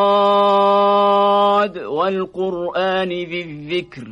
الصاد والقرآن ذي الذكر